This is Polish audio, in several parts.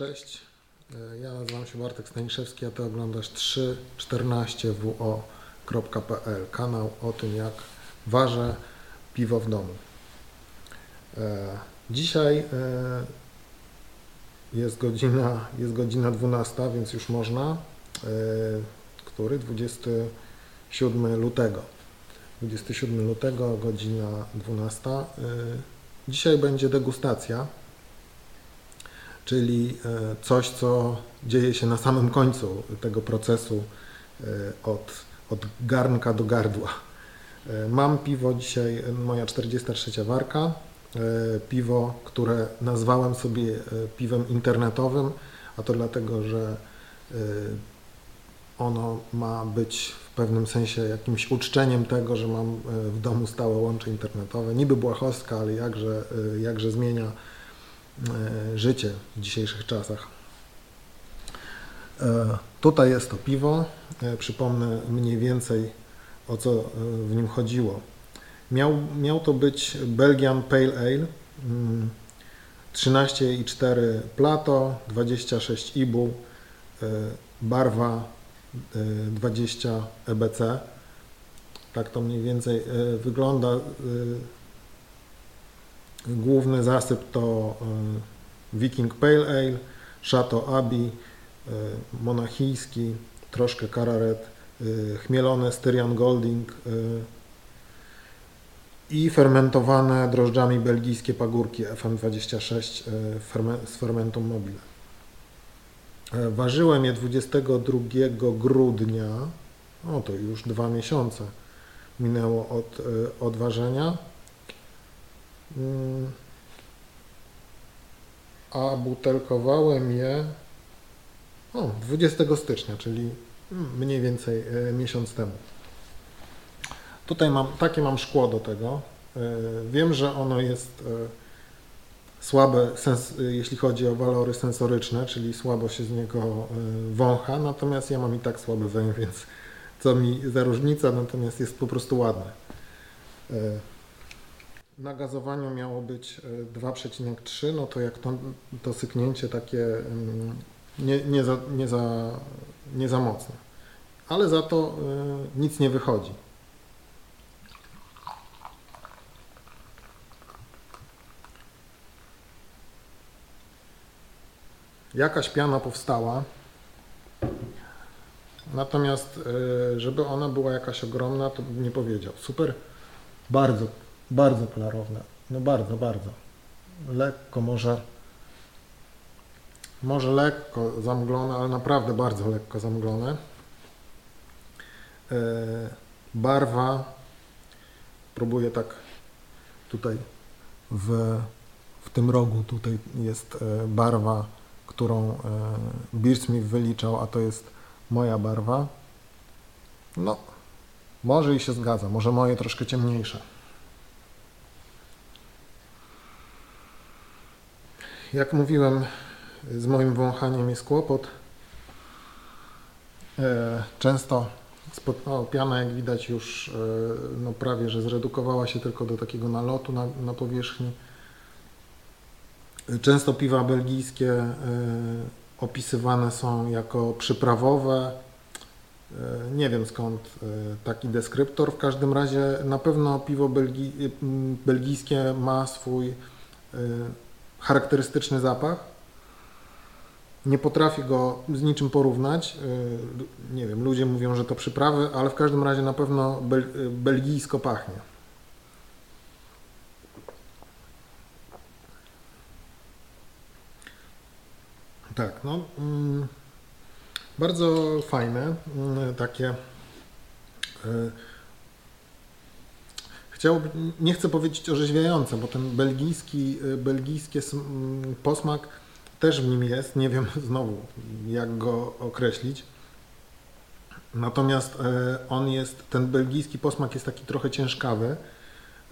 Cześć, E, ja nazywam się Bartek Staniszewski, a Ty oglądasz 314wo.pl, kanał o tym jak ważę piwo w domu. E, Dzisiaj e, jest godzina, jest godzina 12, więc już można. Który? 27 lutego. 27 lutego, godzina 12. E, Dzisiaj będzie degustacja czyli e, coś, co dzieje się na samym końcu tego procesu e, od, od garnka do gardła. E, Mam piwo dzisiaj, moja 43 warka, piwo, które nazwałem sobie piwem internetowym, a to dlatego, że ono ma być w pewnym sensie jakimś uczczeniem tego, że mam w domu stałe łącze internetowe. Niby błahostka, ale jakże, jakże zmienia życie w dzisiejszych czasach. E, Tutaj jest to piwo. E, Przypomnę mniej więcej o co e, w nim chodziło. Miał, miał to być Belgian Pale Ale. mm, 13,4 Plato, 26 IBU, e, barwa e, 20 EBC. Tak to mniej więcej e, wygląda. Główny zasyp to y, Viking Pale Ale, Chateau Abbey, y, monachijski, troszkę kararet, y, chmielone Styrian Golding i fermentowane drożdżami belgijskie pagórki FM26 y, ferme- z fermentum mobile. E, Ważyłem je 22 grudnia, o to już dwa miesiące minęło od, od ważenia. Mm. A butelkowałem je o, 20 stycznia, czyli mm, mniej więcej e, miesiąc temu. Tutaj mam, takie mam szkło do tego. E, Wiem, że ono jest słabe, sens, jeśli chodzi o walory sensoryczne, czyli słabo się z niego wącha, natomiast ja mam i tak słaby węch, więc co mi za różnica, natomiast jest po prostu ładne. E, na gazowaniu miało być e, 2,3, no to jak to, to syknięcie takie mm, nie, nie, za, nie, za, nie za mocne. Ale za to e, nic nie wychodzi. Jakaś piana powstała. Natomiast, e, żeby ona była jakaś ogromna, to bym nie powiedział. Super, bardzo bardzo klarowne. No bardzo, bardzo. Lekko może, może lekko zamglone, ale naprawdę bardzo lekko zamglone. E, barwa, próbuję tak tutaj w, w tym rogu, tutaj jest e, barwa, którą e, Beersmith wyliczał, a to jest moja barwa. No, może i się zgadza, może moje troszkę ciemniejsze. Jak mówiłem, z moim wąchaniem jest kłopot. E, Często o, piana, jak widać, już e, no, prawie że zredukowała się tylko do takiego nalotu na, na powierzchni. Często piwa belgijskie e, opisywane są jako przyprawowe. Nie wiem skąd taki deskryptor. W każdym razie na pewno piwo belgi, belgijskie ma swój charakterystyczny zapach. Nie potrafię go z niczym porównać. Yy, Nie wiem, ludzie mówią, że to przyprawy, ale w każdym razie na pewno bel, yy, belgijsko pachnie. Tak, no. mm, Bardzo fajne, mm, takie. yy, Chciałbym, nie chcę powiedzieć orzeźwiające, bo ten belgijski, y, belgijski mm, posmak też w nim jest. Nie wiem znowu, jak go określić. Natomiast e, on jest, ten belgijski posmak jest taki trochę ciężkawy,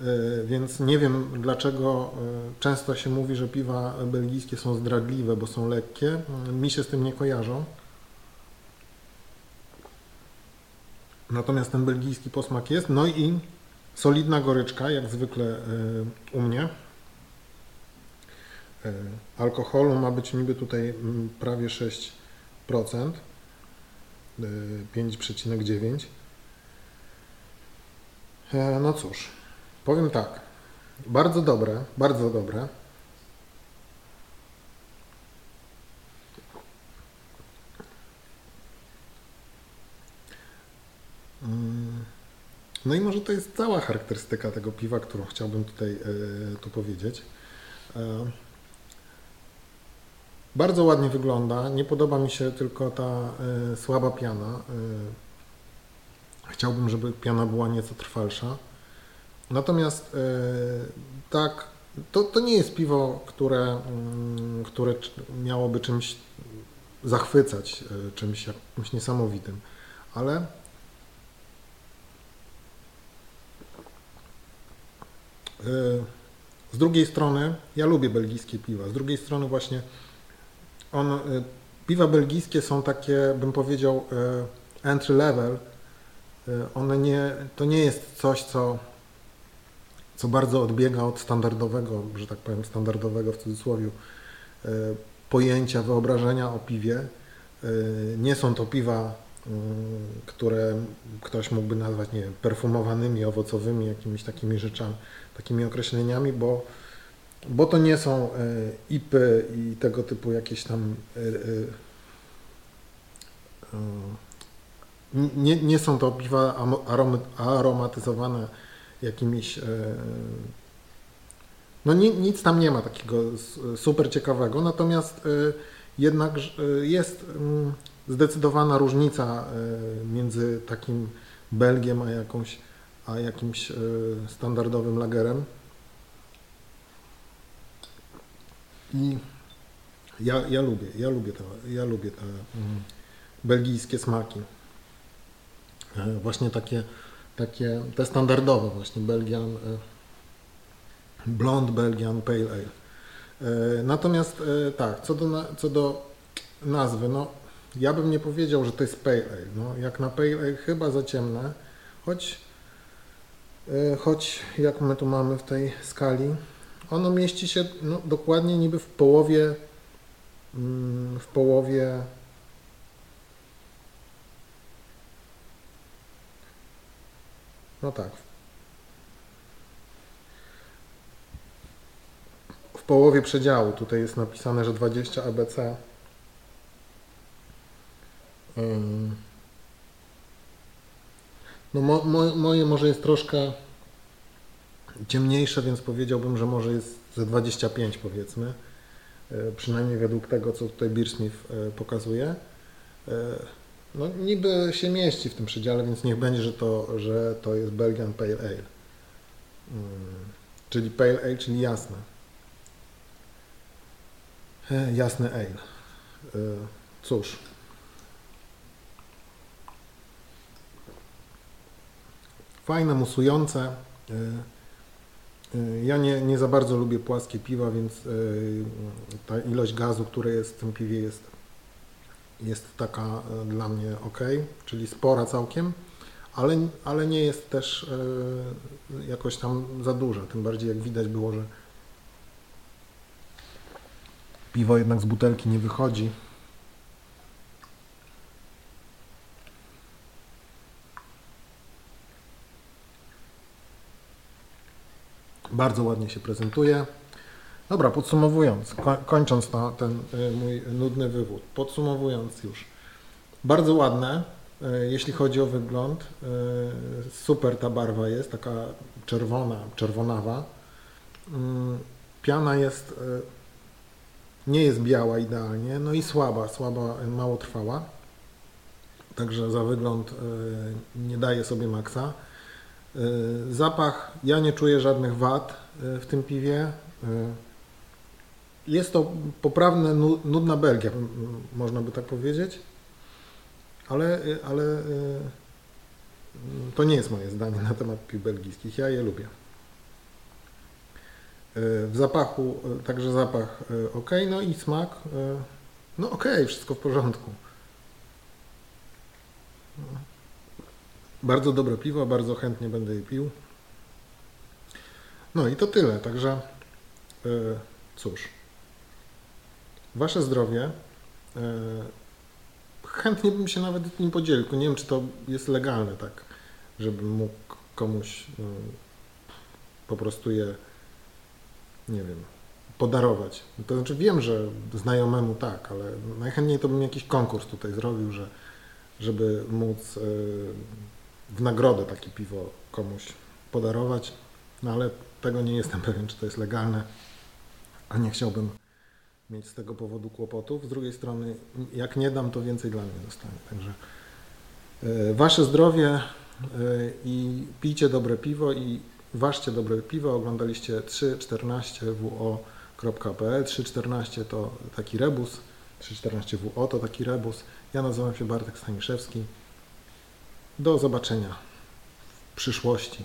e, więc nie wiem dlaczego e, często się mówi, że piwa belgijskie są zdradliwe, bo są lekkie. Mi się z tym nie kojarzą. Natomiast ten belgijski posmak jest. No i solidna goryczka, jak zwykle y, u mnie. E, alkoholu ma być niby tutaj mm, prawie 6%, e, 5,9. E, No cóż, powiem tak. Bardzo dobre, bardzo dobre. No i może to jest cała charakterystyka tego piwa, którą chciałbym tutaj e, tu powiedzieć. E, Bardzo ładnie wygląda. Nie podoba mi się tylko ta e, słaba piana. Chciałbym, żeby piana była nieco trwalsza. Natomiast tak, to, to nie jest piwo, które, mm, które miałoby czymś zachwycać, czymś jakimś niesamowitym, ale z drugiej strony ja lubię belgijskie piwa. Z drugiej strony właśnie on, e, piwa belgijskie są takie, bym powiedział, e, entry level. E, One nie, to nie jest coś, co co bardzo odbiega od standardowego, że tak powiem, standardowego w cudzysłowie e, pojęcia, wyobrażenia o piwie. E, Nie są to piwa, które ktoś mógłby nazwać, nie wiem, perfumowanymi, owocowymi, jakimiś takimi rzeczami, takimi określeniami, bo, bo to nie są e, IPy i tego typu jakieś tam e, e, nie, nie są to piwa aromatyzowane jakimiś. No ni- nic tam nie ma takiego super ciekawego, natomiast jednak e, jest mm, zdecydowana różnica e, między takim Belgiem a, jakąś, a jakimś e, standardowym lagerem. I ja, ja lubię, ja lubię te, ja lubię te mm, belgijskie smaki. E, Właśnie takie takie te standardowe właśnie Belgian e, Blond Belgian Pale Ale. E, Natomiast e, tak, co do, co do nazwy, no ja bym nie powiedział, że to jest Pale Ale. No, jak na Pale Ale chyba za ciemne, choć, e, choć jak my tu mamy w tej skali, ono mieści się no, dokładnie niby w połowie mm, w połowie No tak. Połowie przedziału tutaj jest napisane, że 20 ABC. No mo, mo, moje może jest troszkę ciemniejsze, więc powiedziałbym, że może jest ze 25 powiedzmy. E, Przynajmniej według tego, co tutaj Beersmith e, pokazuje. E, no niby się mieści w tym przedziale, więc niech będzie, że to, że to jest Belgian Pale Ale. Czyli Pale Ale, czyli jasne. E, Jasny ale. E, Cóż. Fajne, musujące. E, Ja nie, nie za bardzo lubię płaskie piwa, więc ta ilość gazu, która jest w tym piwie jest jest taka dla mnie ok, czyli spora całkiem, ale, ale nie jest też jakoś tam za duża. Tym bardziej jak widać było, że piwo jednak z butelki nie wychodzi. Bardzo ładnie się prezentuje. Dobra, podsumowując, ko- kończąc na ten y, mój nudny wywód, podsumowując już, bardzo ładne, y, jeśli chodzi o wygląd, y, super ta barwa jest, taka czerwona, czerwonawa. Mm, Piana jest, nie jest biała idealnie, no i słaba, słaba, mało trwała, także za wygląd y, nie daje sobie maksa. Y, Zapach, ja nie czuję żadnych wad y, w tym piwie. Jest to poprawne, nu- nudna Belgia, można by tak powiedzieć, ale, ale to nie jest moje zdanie na temat piw belgijskich. Ja je lubię. Y, W zapachu, y, także zapach ok, no i smak, y, no ok, wszystko w porządku. Bardzo dobre piwo, bardzo chętnie będę je pił. No i to tyle, także y, cóż. Wasze zdrowie. Chętnie bym się nawet nim podzielił. Nie wiem, czy to jest legalne, tak, żebym mógł komuś po prostu je, nie wiem, podarować. To znaczy wiem, że znajomemu tak, ale najchętniej to bym jakiś konkurs tutaj zrobił, że, żeby móc e, w nagrodę takie piwo komuś podarować, no ale tego nie jestem pewien, czy to jest legalne, a nie chciałbym mieć z tego powodu kłopotów. Z drugiej strony, jak nie dam, to więcej dla mnie dostanie. Także e, wasze zdrowie e, i pijcie dobre piwo i ważcie dobre piwo. Oglądaliście 314wo.pl. 314 to taki rebus, 314wo to taki rebus. Ja nazywam się Bartek Staniszewski. Do zobaczenia w przyszłości.